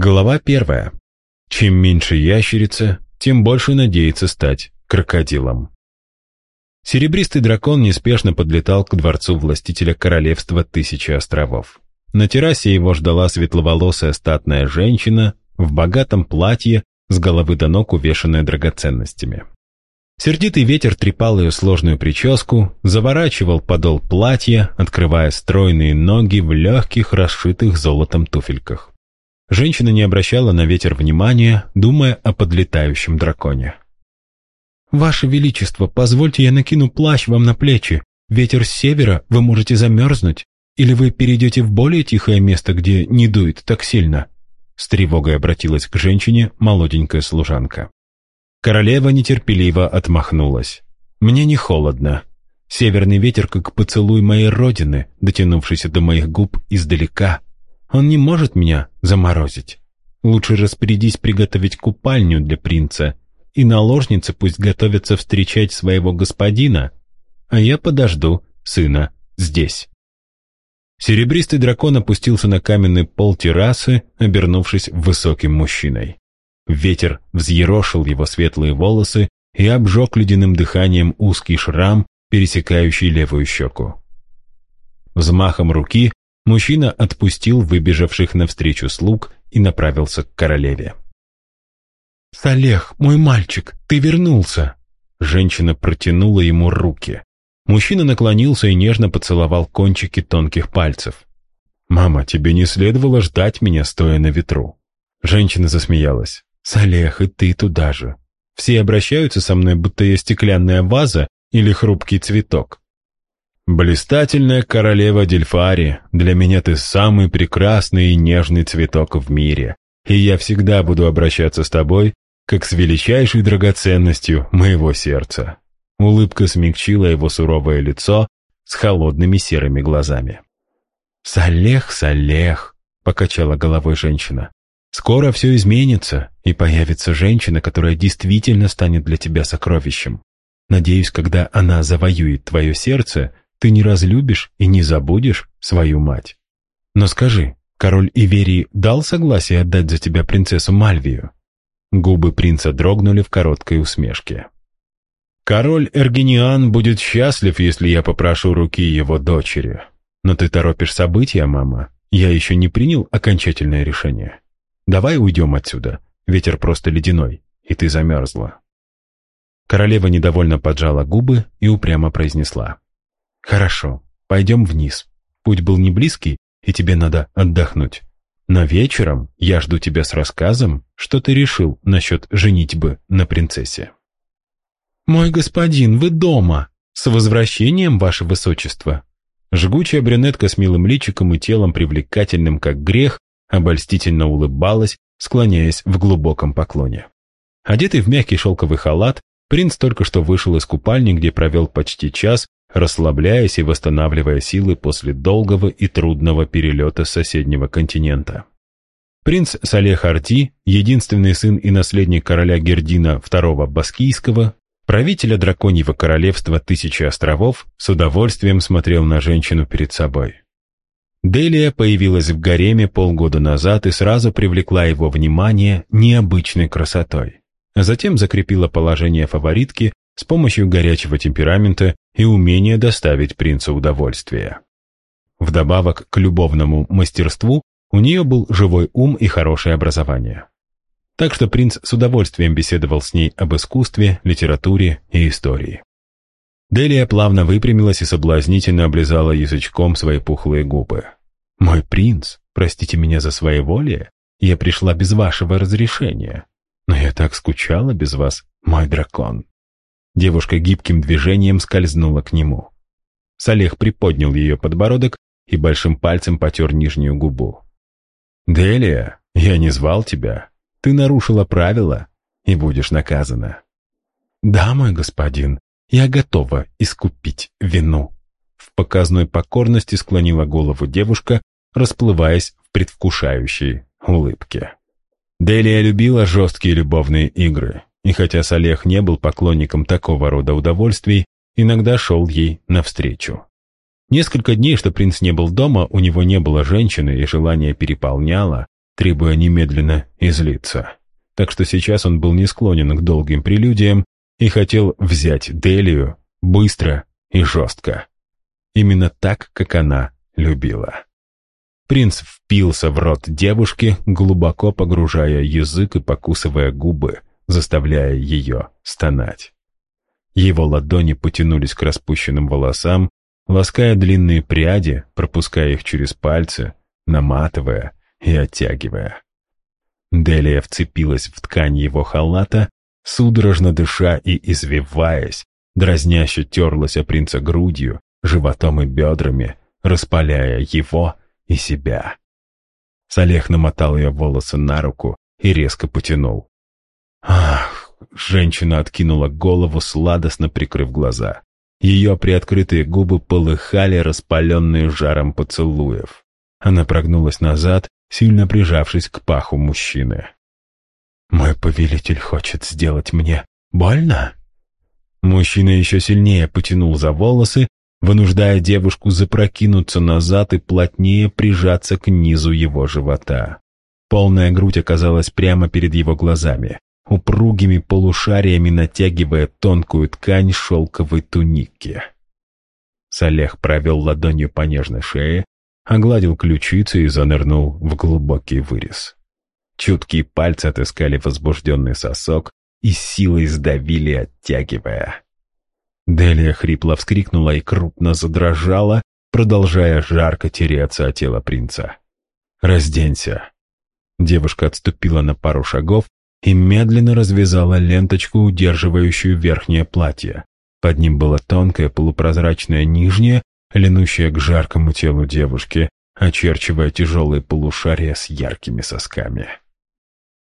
Глава первая. Чем меньше ящерица, тем больше надеется стать крокодилом. Серебристый дракон неспешно подлетал к дворцу властителя королевства Тысячи островов. На террасе его ждала светловолосая статная женщина в богатом платье с головы до ног увешанная драгоценностями. Сердитый ветер трепал ее сложную прическу, заворачивал подол платья, открывая стройные ноги в легких, расшитых золотом туфельках. Женщина не обращала на ветер внимания, думая о подлетающем драконе. «Ваше Величество, позвольте я накину плащ вам на плечи. Ветер с севера, вы можете замерзнуть. Или вы перейдете в более тихое место, где не дует так сильно?» С тревогой обратилась к женщине молоденькая служанка. Королева нетерпеливо отмахнулась. «Мне не холодно. Северный ветер, как поцелуй моей родины, дотянувшийся до моих губ издалека. Он не может меня заморозить. Лучше распорядись приготовить купальню для принца, и наложницы пусть готовятся встречать своего господина, а я подожду сына здесь». Серебристый дракон опустился на каменный пол террасы, обернувшись высоким мужчиной. Ветер взъерошил его светлые волосы и обжег ледяным дыханием узкий шрам, пересекающий левую щеку. Взмахом руки Мужчина отпустил выбежавших навстречу слуг и направился к королеве. «Салех, мой мальчик, ты вернулся!» Женщина протянула ему руки. Мужчина наклонился и нежно поцеловал кончики тонких пальцев. «Мама, тебе не следовало ждать меня, стоя на ветру». Женщина засмеялась. «Салех, и ты туда же. Все обращаются со мной, будто я стеклянная ваза или хрупкий цветок. «Блистательная королева Дельфари, для меня ты самый прекрасный и нежный цветок в мире, и я всегда буду обращаться с тобой, как с величайшей драгоценностью моего сердца». Улыбка смягчила его суровое лицо с холодными серыми глазами. «Салех, Салех!» — покачала головой женщина. «Скоро все изменится, и появится женщина, которая действительно станет для тебя сокровищем. Надеюсь, когда она завоюет твое сердце, ты не разлюбишь и не забудешь свою мать. Но скажи, король Иверии дал согласие отдать за тебя принцессу Мальвию?» Губы принца дрогнули в короткой усмешке. «Король Эргениан будет счастлив, если я попрошу руки его дочери. Но ты торопишь события, мама. Я еще не принял окончательное решение. Давай уйдем отсюда. Ветер просто ледяной, и ты замерзла». Королева недовольно поджала губы и упрямо произнесла. «Хорошо, пойдем вниз. Путь был не близкий, и тебе надо отдохнуть. Но вечером я жду тебя с рассказом, что ты решил насчет женитьбы на принцессе». «Мой господин, вы дома! С возвращением, ваше высочество!» Жгучая брюнетка с милым личиком и телом, привлекательным как грех, обольстительно улыбалась, склоняясь в глубоком поклоне. Одетый в мягкий шелковый халат, принц только что вышел из купальни, где провел почти час, расслабляясь и восстанавливая силы после долгого и трудного перелета с соседнего континента. Принц Салех Арти, единственный сын и наследник короля Гердина II Баскийского, правителя драконьего королевства Тысячи островов, с удовольствием смотрел на женщину перед собой. Делия появилась в гареме полгода назад и сразу привлекла его внимание необычной красотой. Затем закрепила положение фаворитки с помощью горячего темперамента и умения доставить принцу удовольствие. Вдобавок к любовному мастерству у нее был живой ум и хорошее образование. Так что принц с удовольствием беседовал с ней об искусстве, литературе и истории. Делия плавно выпрямилась и соблазнительно облизала язычком свои пухлые губы. «Мой принц, простите меня за своеволие, я пришла без вашего разрешения. Но я так скучала без вас, мой дракон». Девушка гибким движением скользнула к нему. Салех приподнял ее подбородок и большим пальцем потер нижнюю губу. «Делия, я не звал тебя. Ты нарушила правила и будешь наказана». «Да, мой господин, я готова искупить вину». В показной покорности склонила голову девушка, расплываясь в предвкушающей улыбке. Делия любила жесткие любовные игры, и хотя Салех не был поклонником такого рода удовольствий, иногда шел ей навстречу. Несколько дней, что принц не был дома, у него не было женщины, и желание переполняло, требуя немедленно излиться. Так что сейчас он был не склонен к долгим прелюдиям и хотел взять Делию быстро и жестко. Именно так, как она любила. Принц впился в рот девушки, глубоко погружая язык и покусывая губы, заставляя ее стонать. Его ладони потянулись к распущенным волосам, лаская длинные пряди, пропуская их через пальцы, наматывая и оттягивая. Делия вцепилась в ткань его халата, судорожно дыша и извиваясь, дразняще терлась о принца грудью, животом и бедрами, распаляя его и себя. Салех намотал ее волосы на руку и резко потянул. Ах, женщина откинула голову, сладостно прикрыв глаза. Ее приоткрытые губы полыхали, распаленные жаром поцелуев. Она прогнулась назад, сильно прижавшись к паху мужчины. «Мой повелитель хочет сделать мне больно?» Мужчина еще сильнее потянул за волосы, вынуждая девушку запрокинуться назад и плотнее прижаться к низу его живота. Полная грудь оказалась прямо перед его глазами, упругими полушариями натягивая тонкую ткань шелковой туники. Салех провел ладонью по нежной шее, огладил ключицы и занырнул в глубокий вырез. Чуткие пальцы отыскали возбужденный сосок и силой сдавили, оттягивая. Делия хрипло вскрикнула и крупно задрожала, продолжая жарко тереться о тело принца. «Разденься!» Девушка отступила на пару шагов и медленно развязала ленточку, удерживающую верхнее платье. Под ним было тонкое полупрозрачное нижнее, линущее к жаркому телу девушки, очерчивая тяжелые полушария с яркими сосками.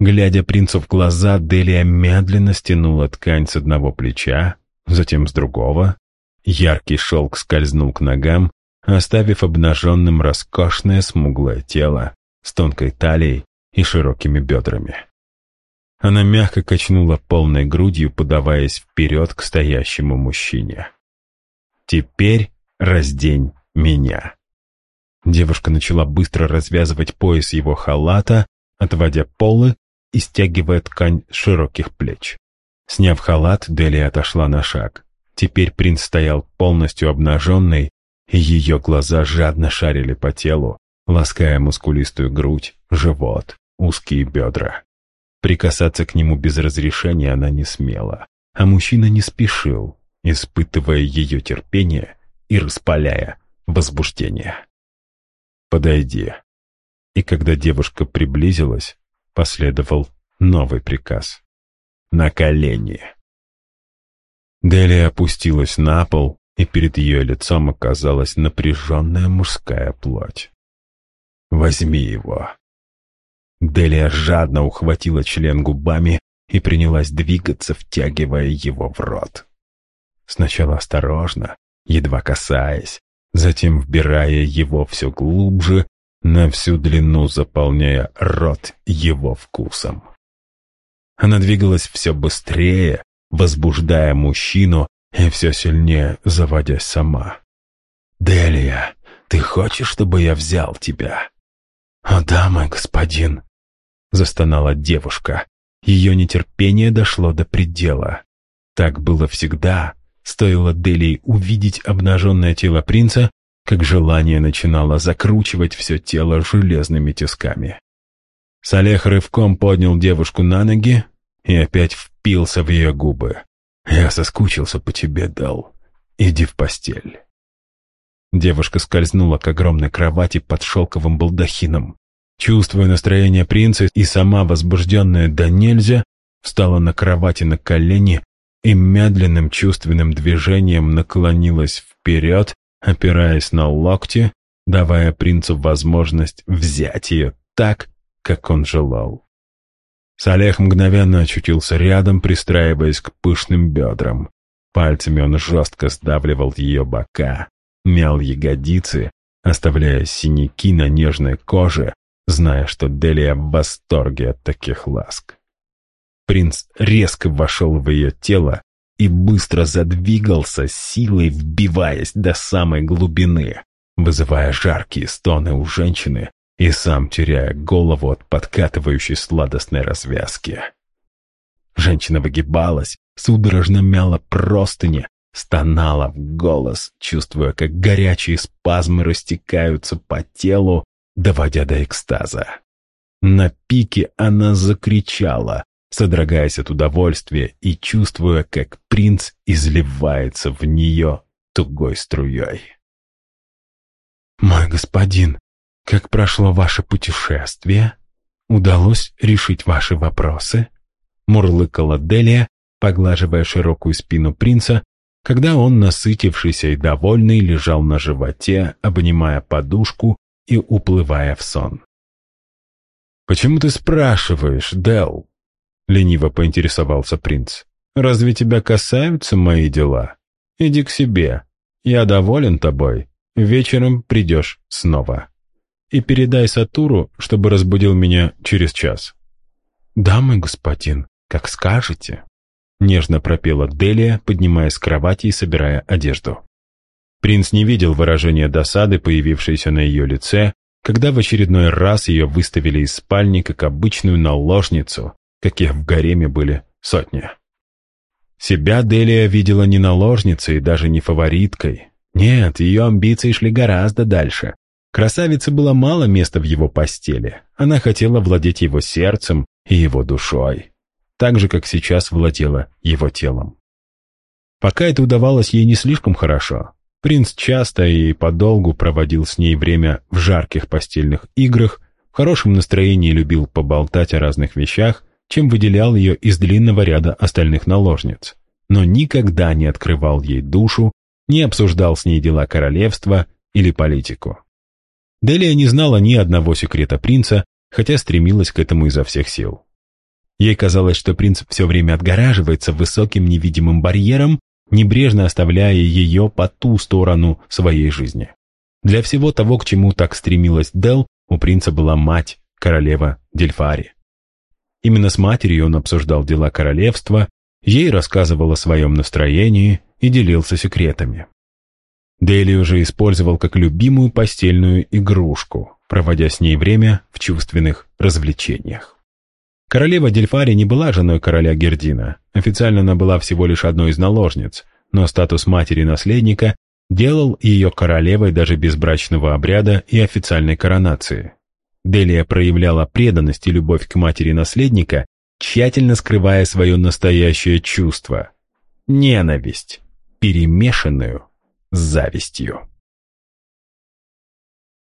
Глядя принцу в глаза, Делия медленно стянула ткань с одного плеча, затем с другого. Яркий шелк скользнул к ногам, оставив обнаженным роскошное смуглое тело с тонкой талией и широкими бедрами. Она мягко качнула полной грудью, подаваясь вперед к стоящему мужчине. «Теперь раздень меня». Девушка начала быстро развязывать пояс его халата, отводя полы и стягивая ткань широких плеч. Сняв халат, Дели отошла на шаг. Теперь принц стоял полностью обнаженный, и ее глаза жадно шарили по телу, лаская мускулистую грудь, живот, узкие бедра. Прикасаться к нему без разрешения она не смела, а мужчина не спешил, испытывая ее терпение и распаляя возбуждение. «Подойди». И когда девушка приблизилась, последовал новый приказ на колени. Делия опустилась на пол, и перед ее лицом оказалась напряженная мужская плоть. «Возьми его». Делия жадно ухватила член губами и принялась двигаться, втягивая его в рот. Сначала осторожно, едва касаясь, затем вбирая его все глубже, на всю длину заполняя рот его вкусом. Она двигалась все быстрее, возбуждая мужчину и все сильнее заводясь сама. «Делия, ты хочешь, чтобы я взял тебя?» «О да, мой господин», — застонала девушка. Ее нетерпение дошло до предела. Так было всегда. Стоило Делии увидеть обнаженное тело принца, как желание начинало закручивать все тело железными тисками. Салех рывком поднял девушку на ноги и опять впился в ее губы. «Я соскучился по тебе, Дал. Иди в постель». Девушка скользнула к огромной кровати под шелковым балдахином. Чувствуя настроение принца и сама возбужденная до нельзя, встала на кровати на колени и медленным чувственным движением наклонилась вперед, опираясь на локти, давая принцу возможность взять ее так, как он желал. Салех мгновенно очутился рядом, пристраиваясь к пышным бедрам. Пальцами он жестко сдавливал ее бока, мял ягодицы, оставляя синяки на нежной коже, зная, что Делия в восторге от таких ласк. Принц резко вошел в ее тело и быстро задвигался, силой вбиваясь до самой глубины, вызывая жаркие стоны у женщины, и сам теряя голову от подкатывающей сладостной развязки. Женщина выгибалась, судорожно мяла простыни, стонала в голос, чувствуя, как горячие спазмы растекаются по телу, доводя до экстаза. На пике она закричала, содрогаясь от удовольствия и чувствуя, как принц изливается в нее тугой струей. «Мой господин, как прошло ваше путешествие? Удалось решить ваши вопросы?» Мурлыкала Делия, поглаживая широкую спину принца, когда он, насытившийся и довольный, лежал на животе, обнимая подушку и уплывая в сон. «Почему ты спрашиваешь, Дел?» — лениво поинтересовался принц. «Разве тебя касаются мои дела? Иди к себе. Я доволен тобой. Вечером придешь снова. И передай Сатуру, чтобы разбудил меня через час». «Да, мой господин, как скажете», — нежно пропела Делия, поднимаясь с кровати и собирая одежду. Принц не видел выражения досады, появившейся на ее лице, когда в очередной раз ее выставили из спальни как обычную наложницу, каких в гареме были сотни. Себя Делия видела не наложницей даже не фавориткой. Нет, ее амбиции шли гораздо дальше. Красавице было мало места в его постели. Она хотела владеть его сердцем и его душой, так же, как сейчас владела его телом. Пока это удавалось ей не слишком хорошо, Принц часто и подолгу проводил с ней время в жарких постельных играх, в хорошем настроении любил поболтать о разных вещах, чем выделял ее из длинного ряда остальных наложниц, но никогда не открывал ей душу, не обсуждал с ней дела королевства или политику. Делия не знала ни одного секрета принца, хотя стремилась к этому изо всех сил. Ей казалось, что принц все время отгораживается высоким невидимым барьером, небрежно оставляя ее по ту сторону своей жизни. Для всего того, к чему так стремилась Дел, у принца была мать, королева Дельфари. Именно с матерью он обсуждал дела королевства, ей рассказывал о своем настроении и делился секретами. Дели уже использовал как любимую постельную игрушку, проводя с ней время в чувственных развлечениях. Королева Дельфари не была женой короля Гердина. Официально она была всего лишь одной из наложниц, но статус матери-наследника делал ее королевой даже без брачного обряда и официальной коронации. Делия проявляла преданность и любовь к матери наследника, тщательно скрывая свое настоящее чувство – ненависть, перемешанную с завистью.